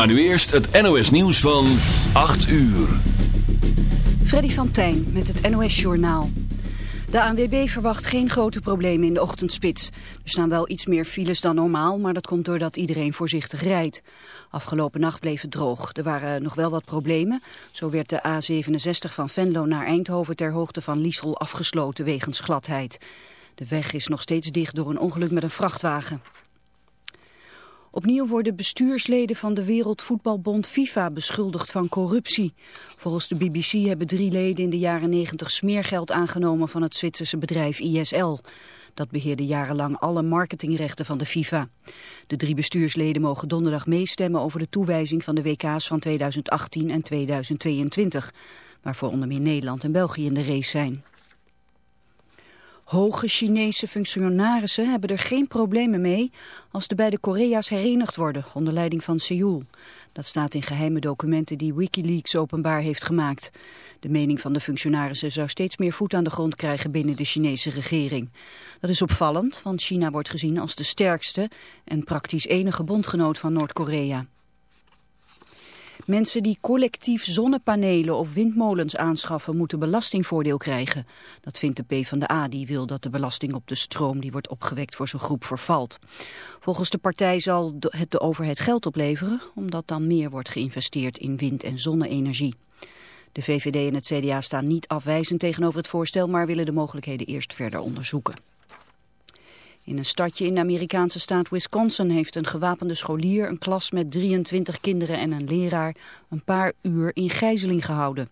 Maar nu eerst het NOS nieuws van 8 uur. Freddy van Tijn met het NOS Journaal. De ANWB verwacht geen grote problemen in de ochtendspits. Er staan wel iets meer files dan normaal, maar dat komt doordat iedereen voorzichtig rijdt. Afgelopen nacht bleef het droog. Er waren nog wel wat problemen. Zo werd de A67 van Venlo naar Eindhoven ter hoogte van Liesel afgesloten wegens gladheid. De weg is nog steeds dicht door een ongeluk met een vrachtwagen. Opnieuw worden bestuursleden van de Wereldvoetbalbond FIFA beschuldigd van corruptie. Volgens de BBC hebben drie leden in de jaren 90 smeergeld aangenomen van het Zwitserse bedrijf ISL. Dat beheerde jarenlang alle marketingrechten van de FIFA. De drie bestuursleden mogen donderdag meestemmen over de toewijzing van de WK's van 2018 en 2022, waarvoor onder meer Nederland en België in de race zijn. Hoge Chinese functionarissen hebben er geen problemen mee als de beide Korea's herenigd worden onder leiding van Seoul. Dat staat in geheime documenten die Wikileaks openbaar heeft gemaakt. De mening van de functionarissen zou steeds meer voet aan de grond krijgen binnen de Chinese regering. Dat is opvallend, want China wordt gezien als de sterkste en praktisch enige bondgenoot van Noord-Korea. Mensen die collectief zonnepanelen of windmolens aanschaffen moeten belastingvoordeel krijgen. Dat vindt de PvdA die wil dat de belasting op de stroom die wordt opgewekt voor zijn groep vervalt. Volgens de partij zal het de overheid geld opleveren omdat dan meer wordt geïnvesteerd in wind- en zonne-energie. De VVD en het CDA staan niet afwijzend tegenover het voorstel, maar willen de mogelijkheden eerst verder onderzoeken. In een stadje in de Amerikaanse staat Wisconsin heeft een gewapende scholier een klas met 23 kinderen en een leraar een paar uur in gijzeling gehouden.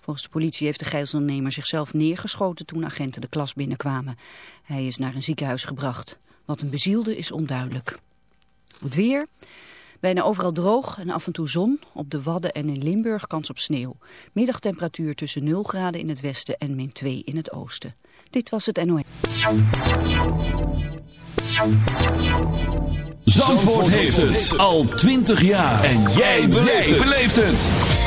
Volgens de politie heeft de gijzelnemer zichzelf neergeschoten toen agenten de klas binnenkwamen. Hij is naar een ziekenhuis gebracht. Wat een bezielde is onduidelijk. Het weer... Bijna overal droog en af en toe zon. Op de Wadden en in Limburg kans op sneeuw. Middagtemperatuur tussen 0 graden in het westen en min 2 in het oosten. Dit was het NOS. Zandvoort heeft het al 20 jaar. En jij beleeft het.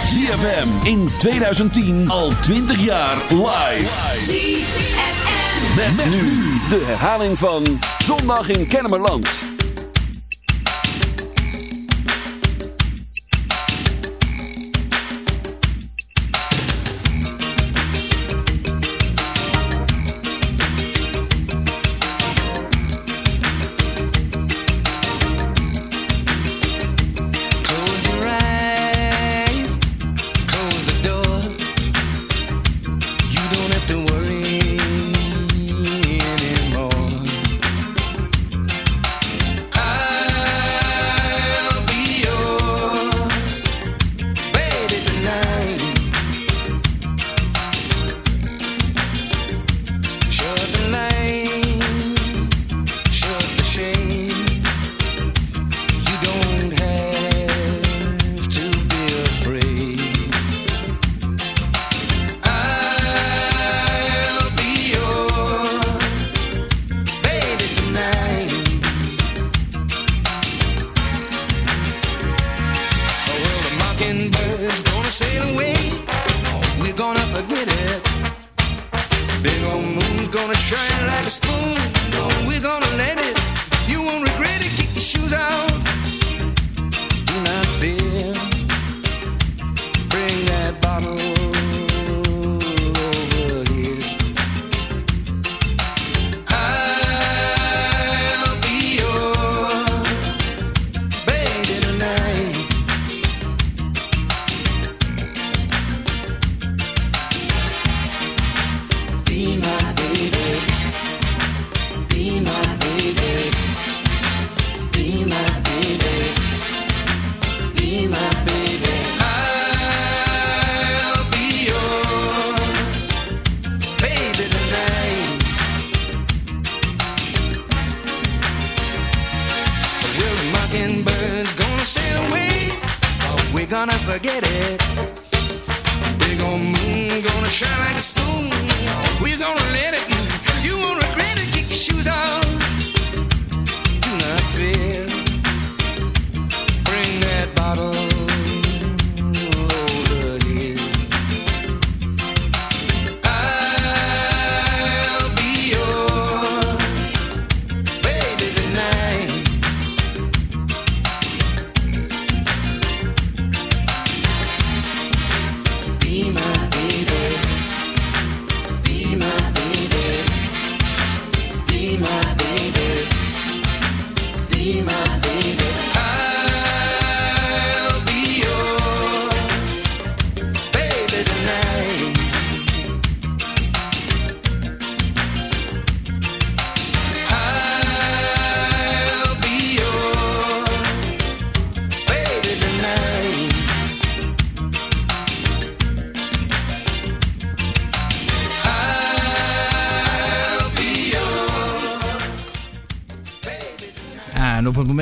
ZFM in 2010 al 20 jaar live. ZFM. Met, nu de herhaling van Zondag in Kennemerland.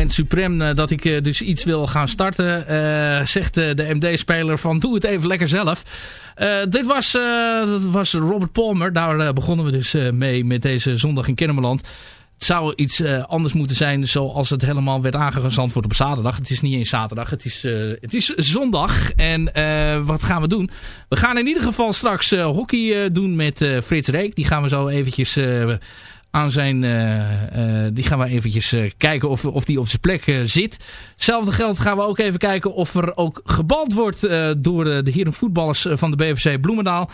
Suprem eh, dat ik eh, dus iets wil gaan starten. Eh, zegt de MD-speler van doe het even lekker zelf. dit was, dat was Robert Palmer. Daar begonnen we dus mee met deze zondag in Kennemerland. Het zou iets anders moeten zijn zoals het helemaal werd aangezand wordt op zaterdag. Het is niet eens zaterdag, het is, het is zondag. En wat gaan we doen? We gaan in ieder geval straks hockey doen met Frits Reek. Die gaan we zo eventjes aan zijn... Uh, die gaan we eventjes uh, kijken of, of die op zijn plek zit. Hetzelfde geld gaan we ook even kijken of er ook gebald wordt door de, de heren voetballers van de BVC Bloemendaal.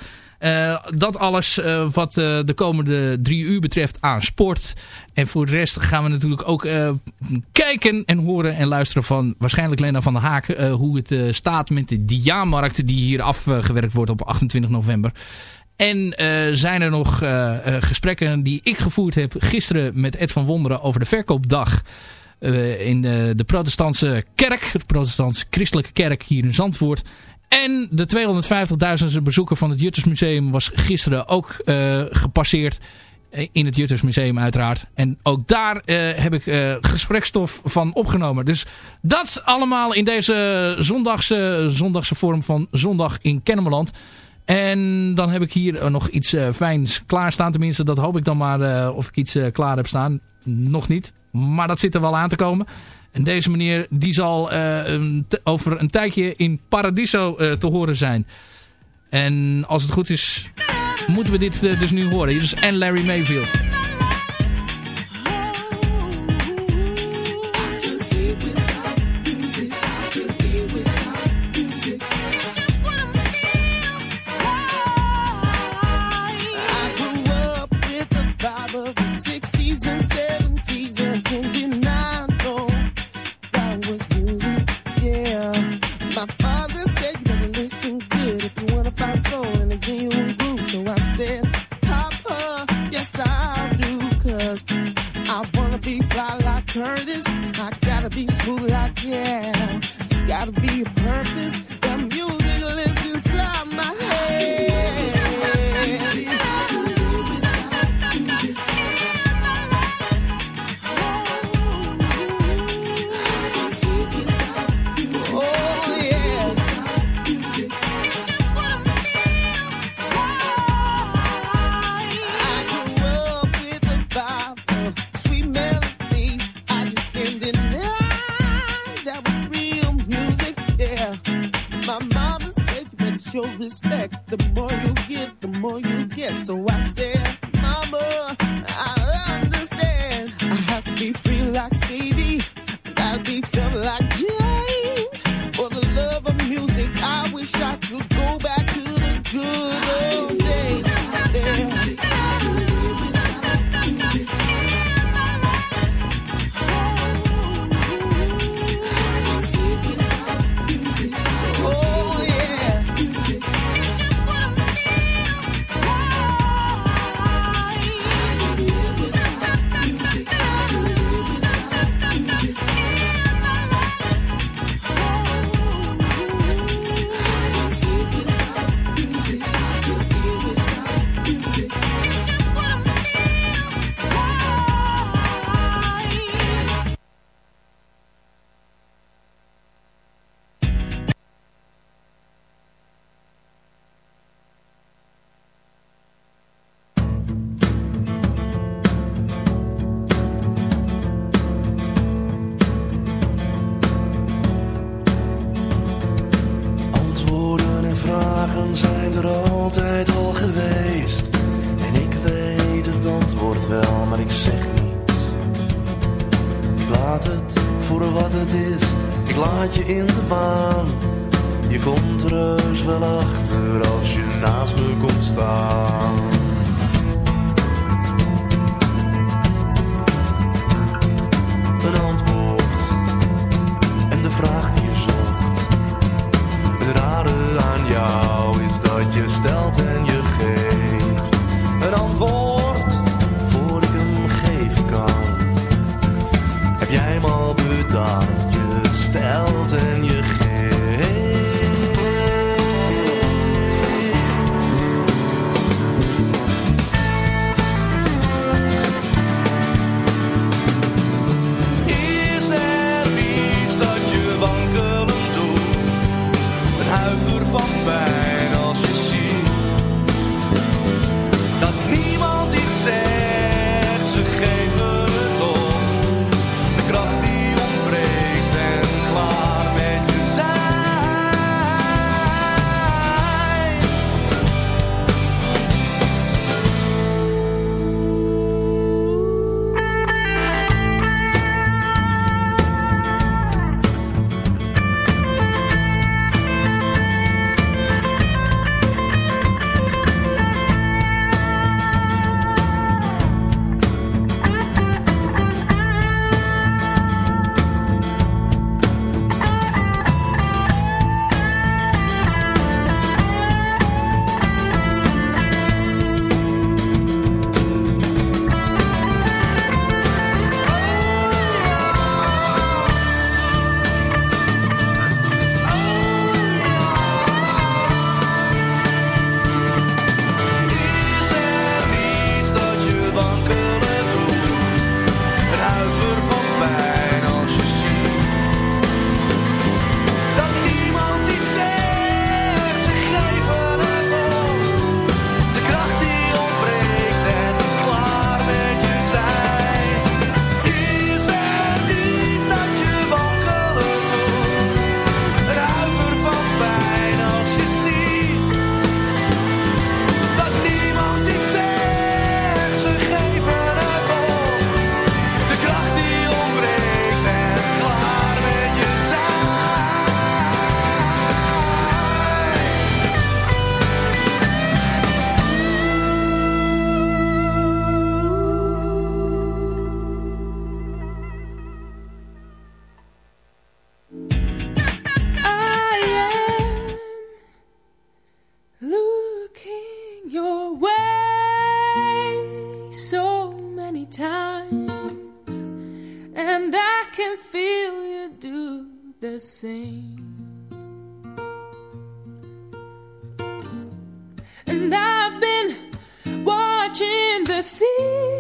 dat alles wat de komende drie uur betreft aan sport. En voor de rest gaan we natuurlijk ook kijken en horen en luisteren van waarschijnlijk Lena van der Haak. hoe het staat met de Diamarkt die hier afgewerkt wordt op 28 november. En uh, zijn er nog uh, gesprekken die ik gevoerd heb gisteren met Ed van Wonderen over de verkoopdag in de, protestantse kerk, de protestantse christelijke kerk hier in Zandvoort. En de 250.000 bezoeker van het Juttersmuseum was gisteren ook gepasseerd in het Juttersmuseum uiteraard. En ook daar heb ik gesprekstof van opgenomen. Dus dat allemaal in deze zondagse, zondagse vorm van Zondag in Kennemerland. En dan heb ik hier eh, nog iets uh, fijns klaarstaan. Tenminste, dat hoop ik dan maar uh, of ik iets klaar heb staan. Nog niet. Maar dat zit er wel aan te komen. En deze meneer die zal over een tijdje in Paradiso te horen zijn. En als het goed is, moeten we dit dus nu horen. Hier is Anne Larry Mayfield. assim.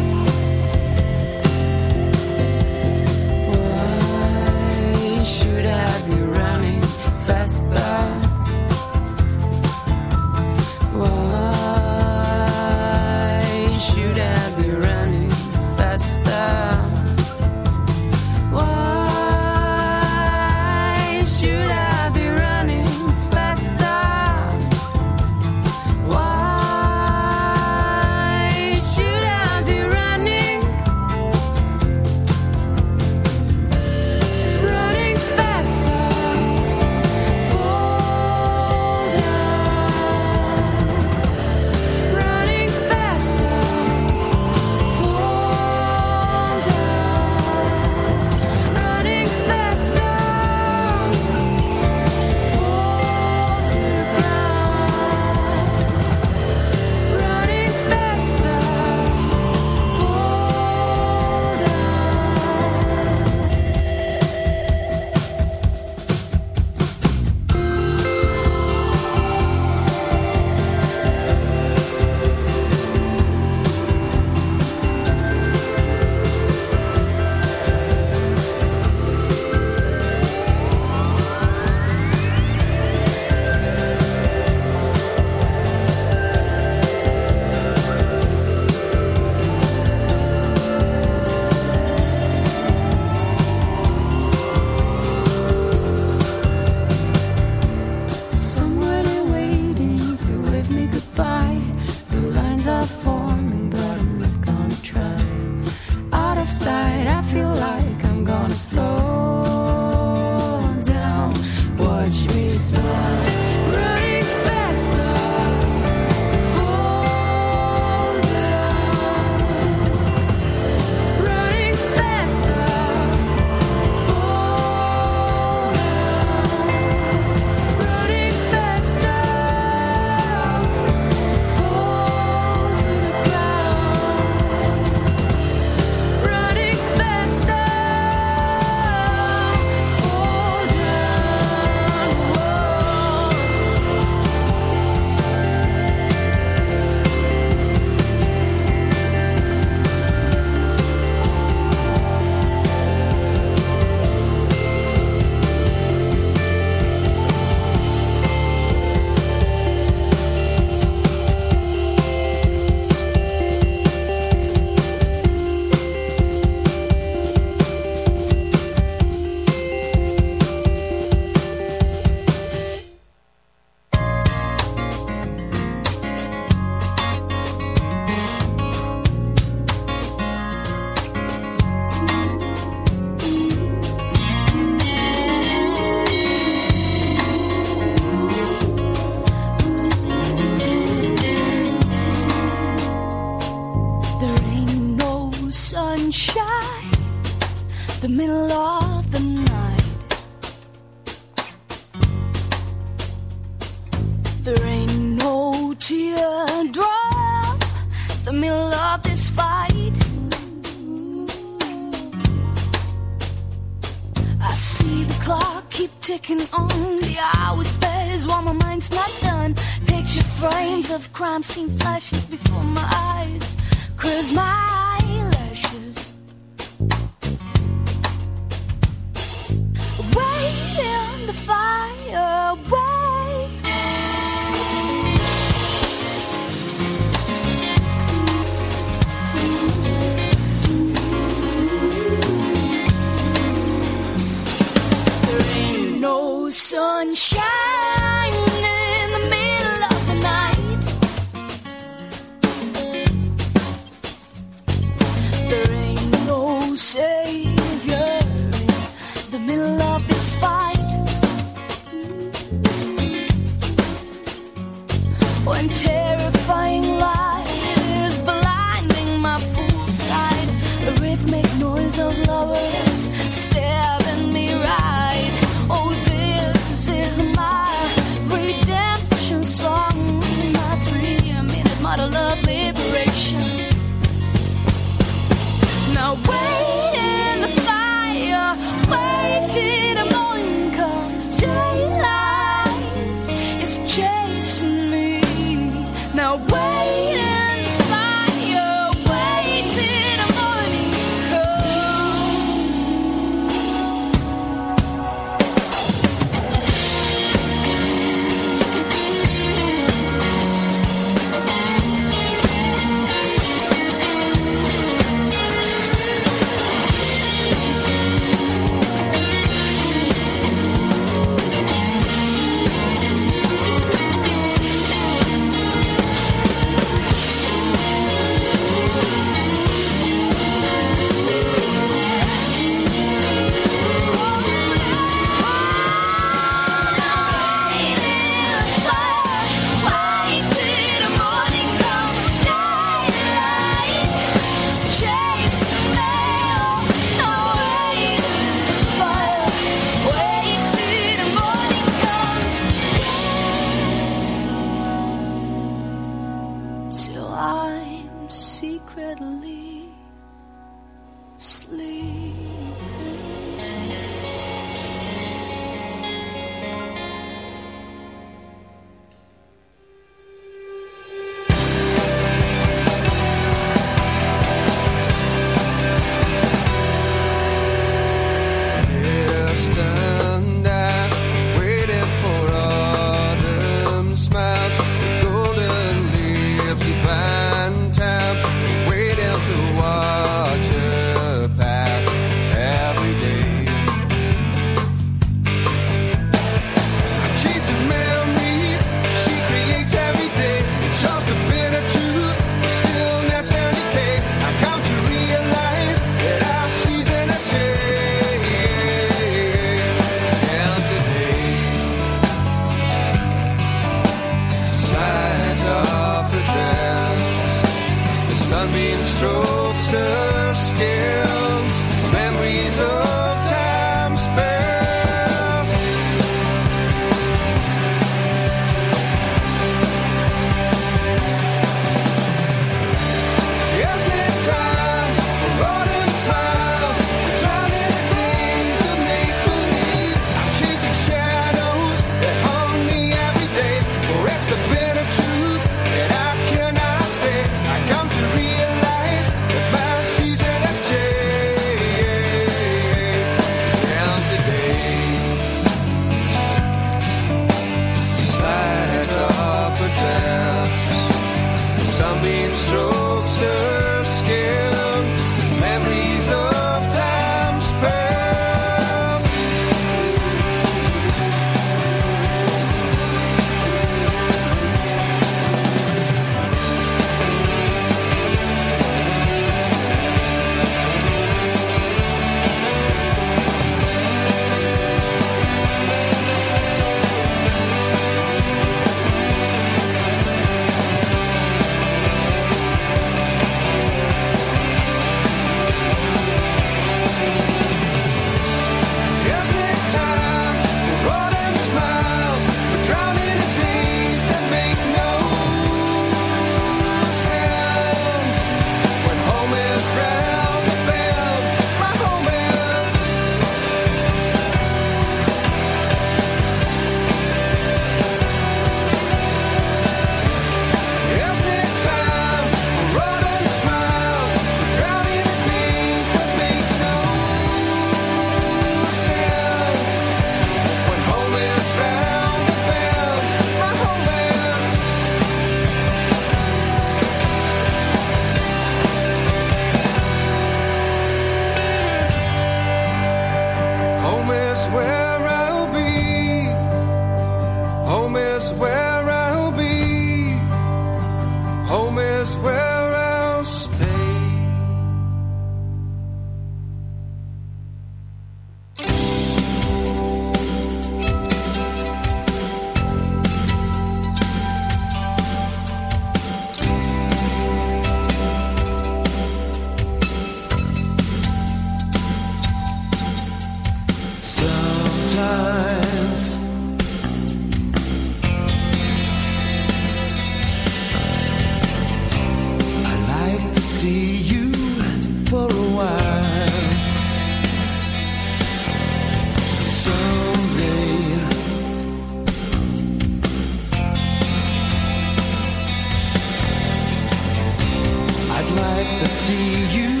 To see you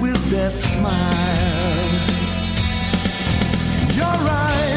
with that smile. Your eyes,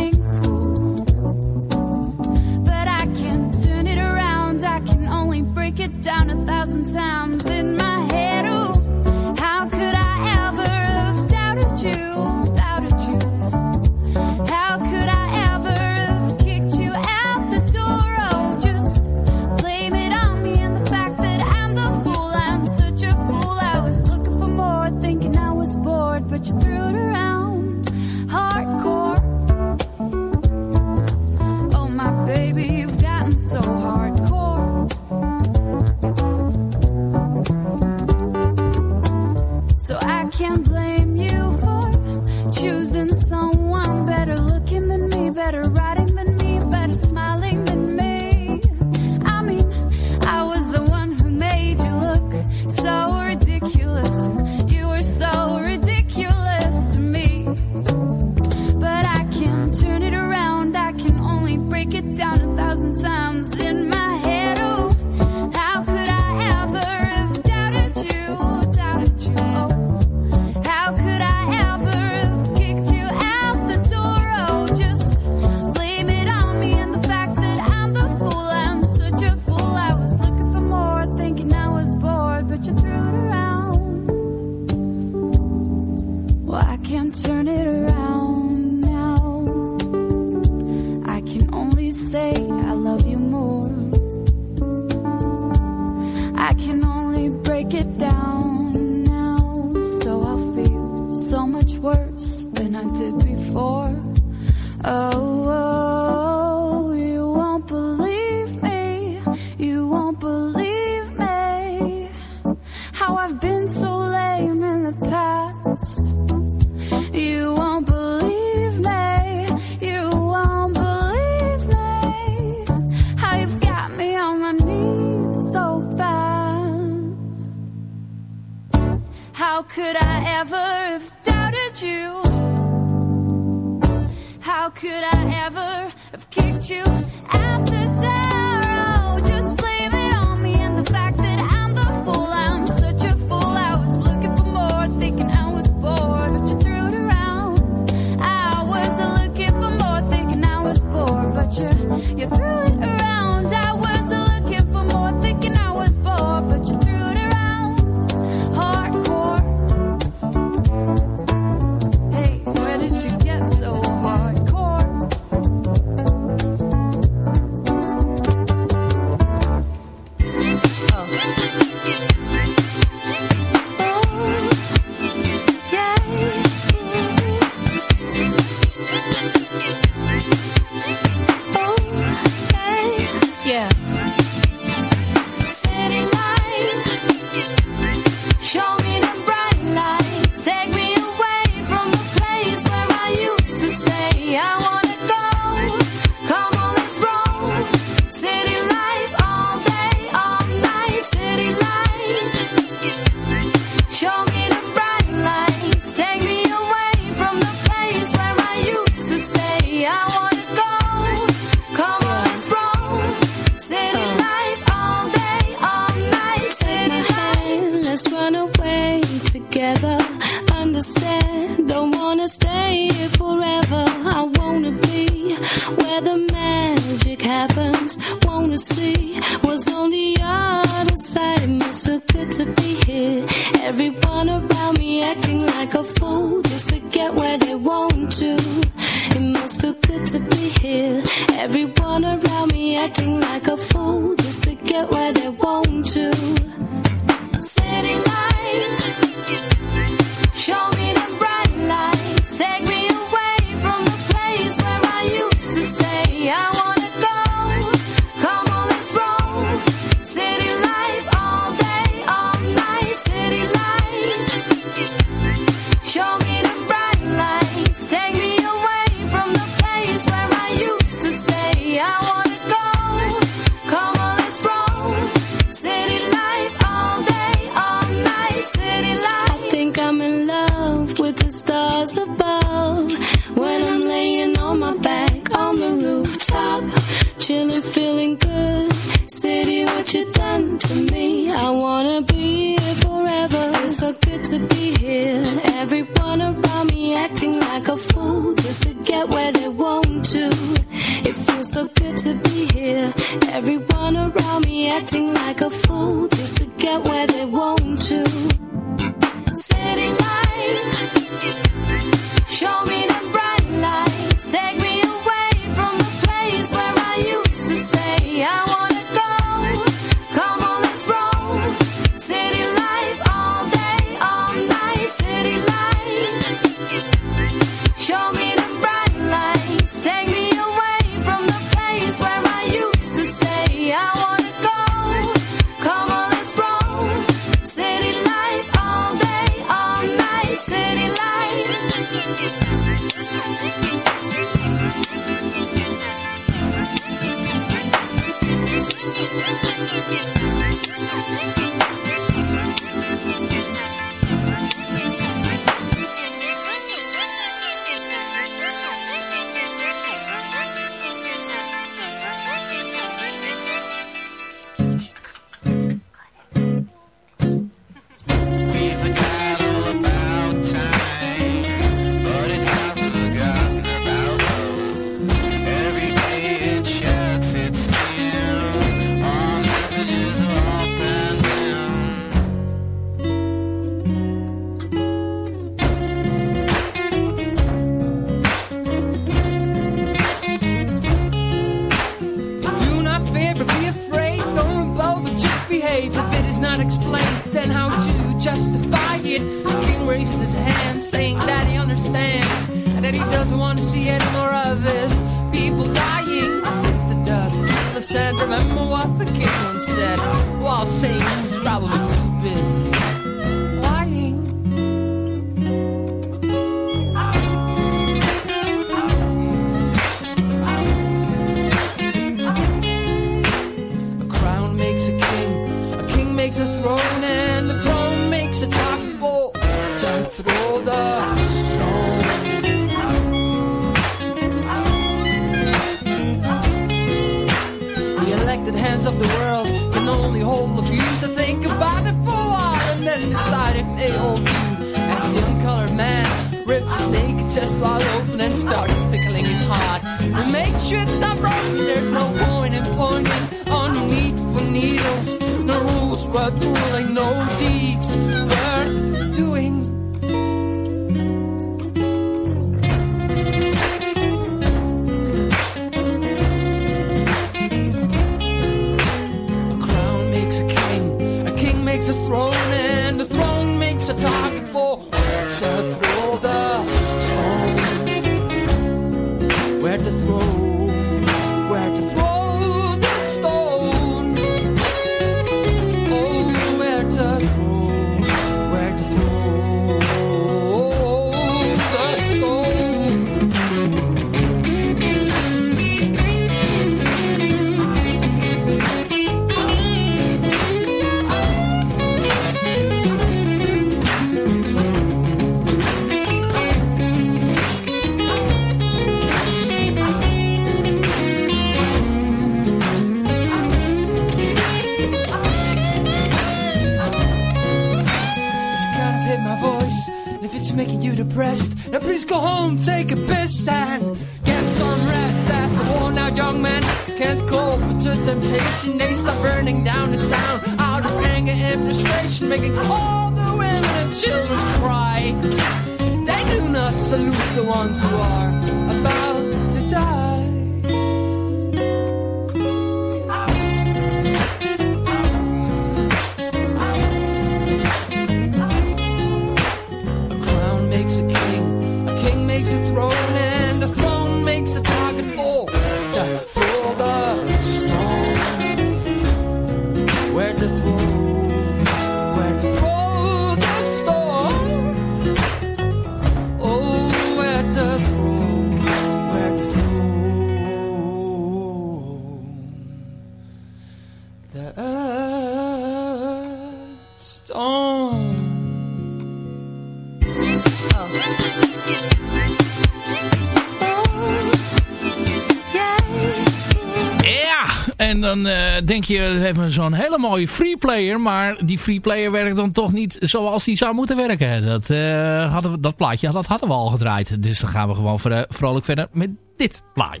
dan eh, denk je, we hebben zo'n hele mooie free player. Maar die free player werkt dan toch niet zoals die zou moeten werken. Dat, uh, hadden we, dat plaatje dat hadden we al gedraaid. Dus dan gaan we gewoon vrolijk verder met dit plaatje.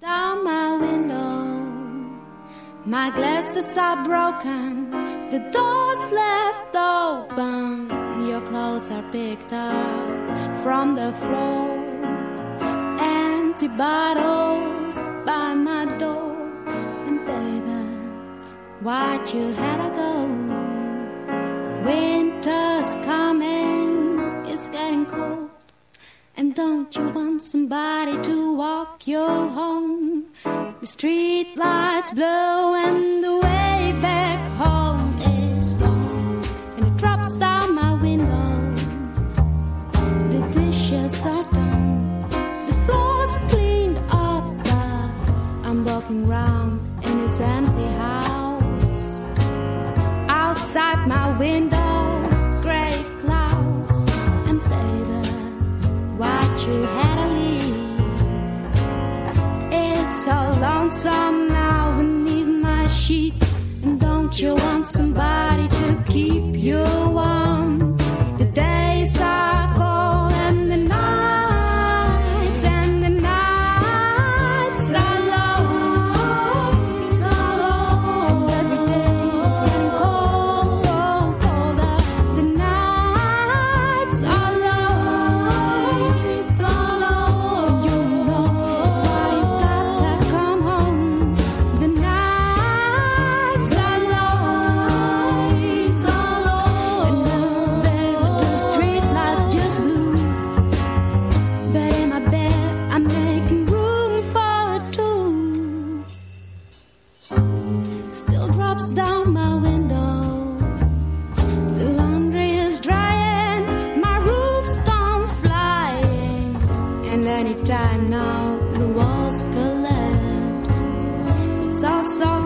Down my window. My glasses are broken. The door's left open. Your clothes are picked up from the floor. Empty bottles by my door. baby, why'd you have to go? Winter's coming, it's getting cold. And don't you want somebody to walk you home? The street lights blow and the way back home is long. And it drops down my window. The dishes are done, the floor's cleaned up. But I'm walking round empty house. Outside my window, grey clouds, and baby, what you had to leave. It's so lonesome now beneath my sheets, and don't you want somebody to keep you warm? Anytime now, the walls collapse. It's all so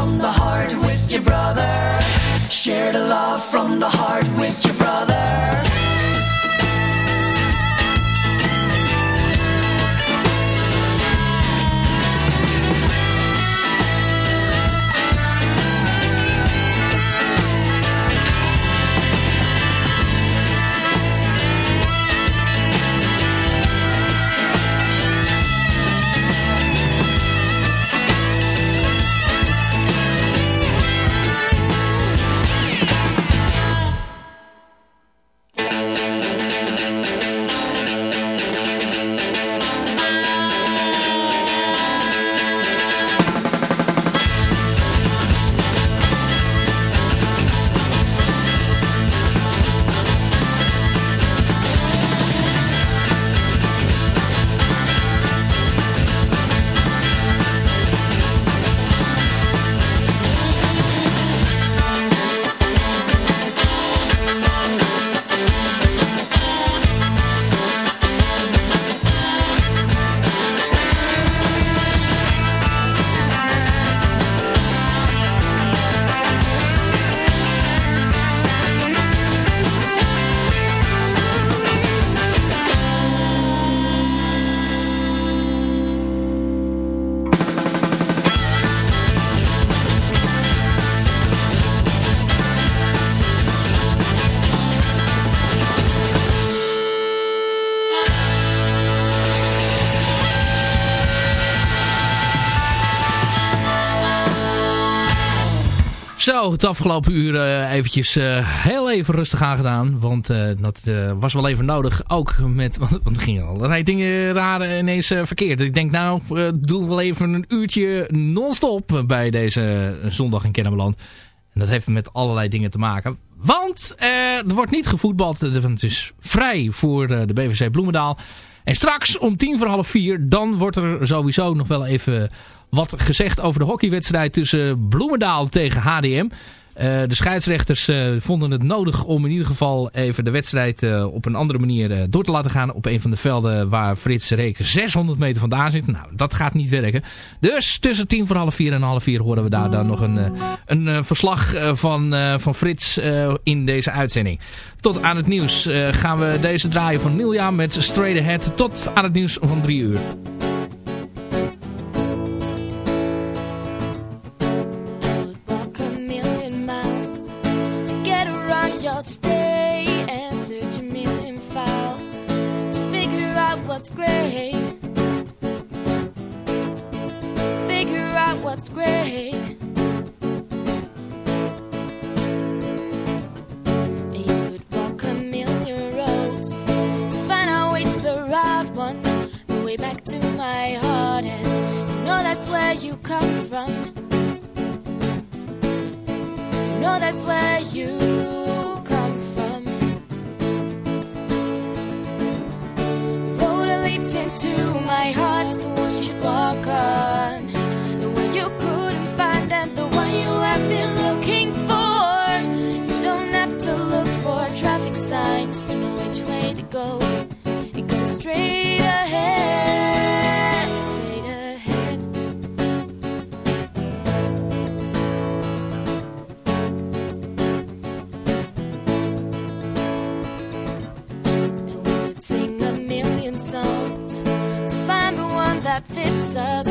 Zo, het afgelopen uur eh, eventjes eh, heel even rustig aangedaan. Want eh, dat was wel even nodig. Ook met, want, er gingen allerlei dingen raar ineens verkeerd. Ik denk nou, doe wel even een uurtje non-stop bij deze zondag in Kennemerland. En dat heeft met allerlei dingen te maken. Want er wordt niet gevoetbald. Het is vrij voor de BVC Bloemendaal. En straks om tien voor half vier, dan wordt er sowieso nog wel even wat gezegd over de hockeywedstrijd tussen Bloemendaal tegen HDM. Eh, de scheidsrechters eh, vonden het nodig om in ieder geval even de wedstrijd eh, op een andere manier door te laten gaan. Op een van de velden waar Frits Reken 600 meter vandaan zit. Nou, dat gaat niet werken. Dus tussen tien voor half vier en half vier horen we daar dan nog een, een verslag van, van Frits in deze uitzending. Tot aan het nieuws gaan we deze draaien van Nilja met Straight Ahead. Tot aan het nieuws van drie uur. what's great. Figure out what's great. You could walk a million roads to find the right one, the way back to my heart. And you know that's where you come from. You know that's where you. To my heart. it's us.